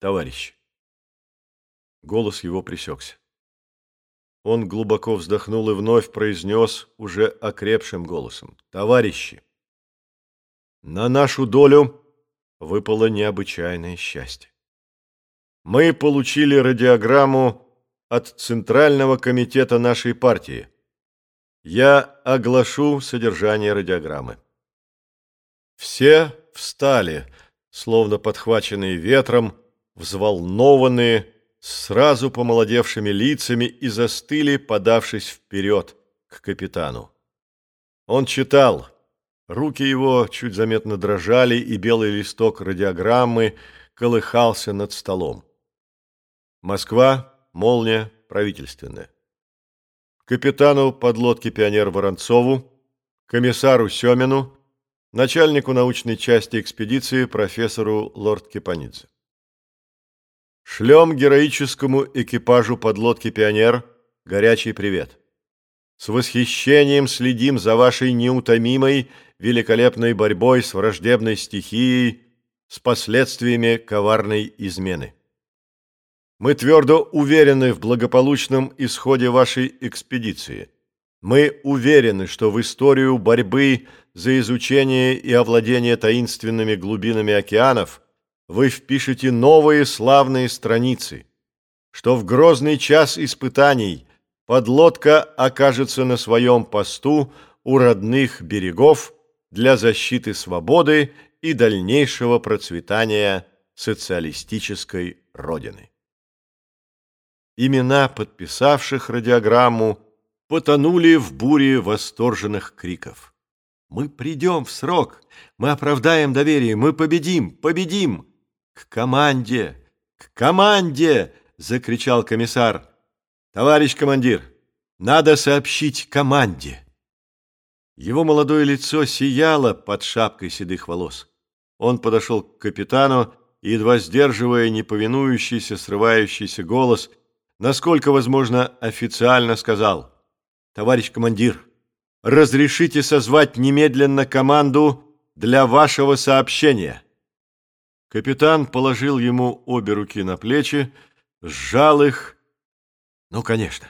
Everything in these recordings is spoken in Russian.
товарищи. Голос его пресекся. Он глубоко вздохнул и вновь произнес уже окрепшим голосом. «Товарищи, на нашу долю выпало необычайное счастье. Мы получили радиограмму от Центрального комитета нашей партии. Я оглашу содержание радиограммы. Все встали, словно подхваченные ветром, взволнованные, сразу помолодевшими лицами и застыли, подавшись вперед к капитану. Он читал. Руки его чуть заметно дрожали, и белый листок радиограммы колыхался над столом. Москва, молния, правительственная. Капитану подлодки «Пионер» Воронцову, комиссару Семину, начальнику научной части экспедиции профессору Лорд Кипанидзе. Шлем героическому экипажу подлодки «Пионер» горячий привет. С восхищением следим за вашей неутомимой, великолепной борьбой с враждебной стихией, с последствиями коварной измены. Мы твердо уверены в благополучном исходе вашей экспедиции. Мы уверены, что в историю борьбы за изучение и овладение таинственными глубинами океанов – вы впишете новые славные страницы, что в грозный час испытаний подлодка окажется на своем посту у родных берегов для защиты свободы и дальнейшего процветания социалистической Родины. Имена подписавших радиограмму потонули в буре восторженных криков. «Мы придем в срок! Мы оправдаем доверие! Мы победим! Победим!» «К команде! К команде!» — закричал комиссар. «Товарищ командир, надо сообщить команде!» Его молодое лицо сияло под шапкой седых волос. Он подошел к капитану и, едва сдерживая неповинующийся, срывающийся голос, насколько возможно официально сказал «Товарищ командир, разрешите созвать немедленно команду для вашего сообщения». Капитан положил ему обе руки на плечи, сжал их. Ну, конечно.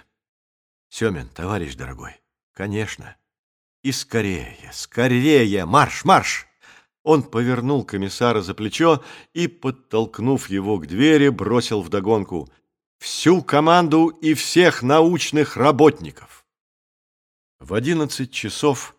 Семен, товарищ дорогой, конечно. И скорее, скорее, марш, марш! Он повернул комиссара за плечо и, подтолкнув его к двери, бросил вдогонку всю команду и всех научных работников. В одиннадцать часов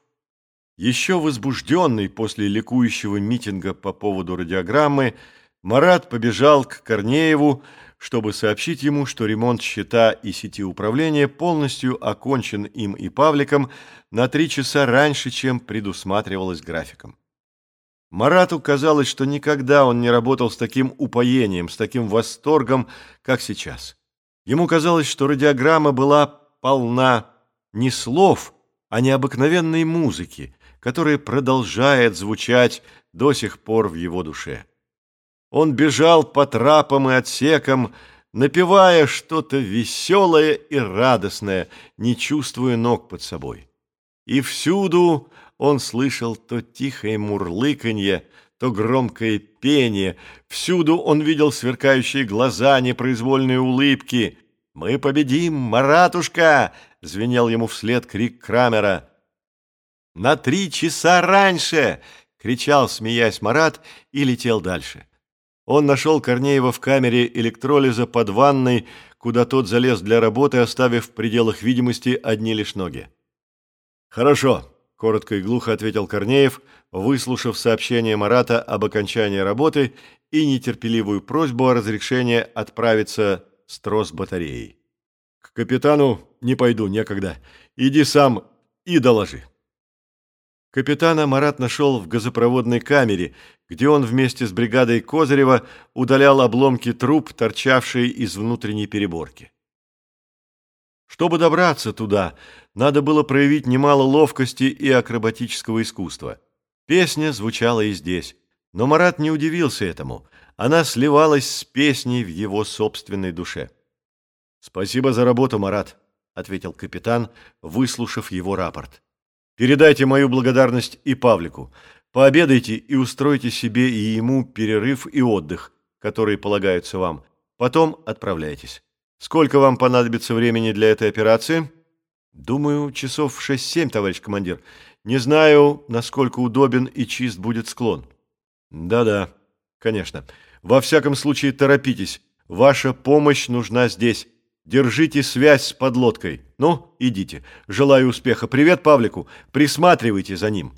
еще возбужденный после ликующего митинга по поводу радиограммы, Марат побежал к Корнееву, чтобы сообщить ему, что ремонт счета и сети управления полностью окончен им и Павликом на три часа раньше, чем предусматривалось графиком. Марату казалось, что никогда он не работал с таким упоением, с таким восторгом, как сейчас. Ему казалось, что радиограмма была полна не слов, а необыкновенной музыки, которое продолжает звучать до сих пор в его душе. Он бежал по трапам и отсекам, напевая что-то веселое и радостное, не чувствуя ног под собой. И всюду он слышал то тихое мурлыканье, то громкое пение, всюду он видел сверкающие глаза, непроизвольные улыбки. «Мы победим, Маратушка!» — звенел ему вслед крик Крамера. «На три часа раньше!» — кричал, смеясь Марат, и летел дальше. Он нашел Корнеева в камере электролиза под ванной, куда тот залез для работы, оставив в пределах видимости одни лишь ноги. «Хорошо», — коротко и глухо ответил Корнеев, выслушав сообщение Марата об окончании работы и нетерпеливую просьбу о разрешении отправиться с трос батареей. «К капитану не пойду, некогда. Иди сам и доложи». Капитана Марат нашел в газопроводной камере, где он вместе с бригадой Козырева удалял обломки труб, торчавшие из внутренней переборки. Чтобы добраться туда, надо было проявить немало ловкости и акробатического искусства. Песня звучала и здесь, но Марат не удивился этому. Она сливалась с песней в его собственной душе. «Спасибо за работу, Марат», — ответил капитан, выслушав его рапорт. Передайте мою благодарность и Павлику. Пообедайте и устройте себе и ему перерыв и отдых. которые полагаются вам. Потом отправляйтесь. Сколько вам понадобится времени для этой операции? Думаю, часов 6-7, товарищ командир. Не знаю, насколько удобен и чист будет склон. Да-да, конечно. Во всяком случае, торопитесь. Ваша помощь нужна здесь. Держите связь с подлодкой. Ну, идите. Желаю успеха. Привет Павлику. Присматривайте за ним.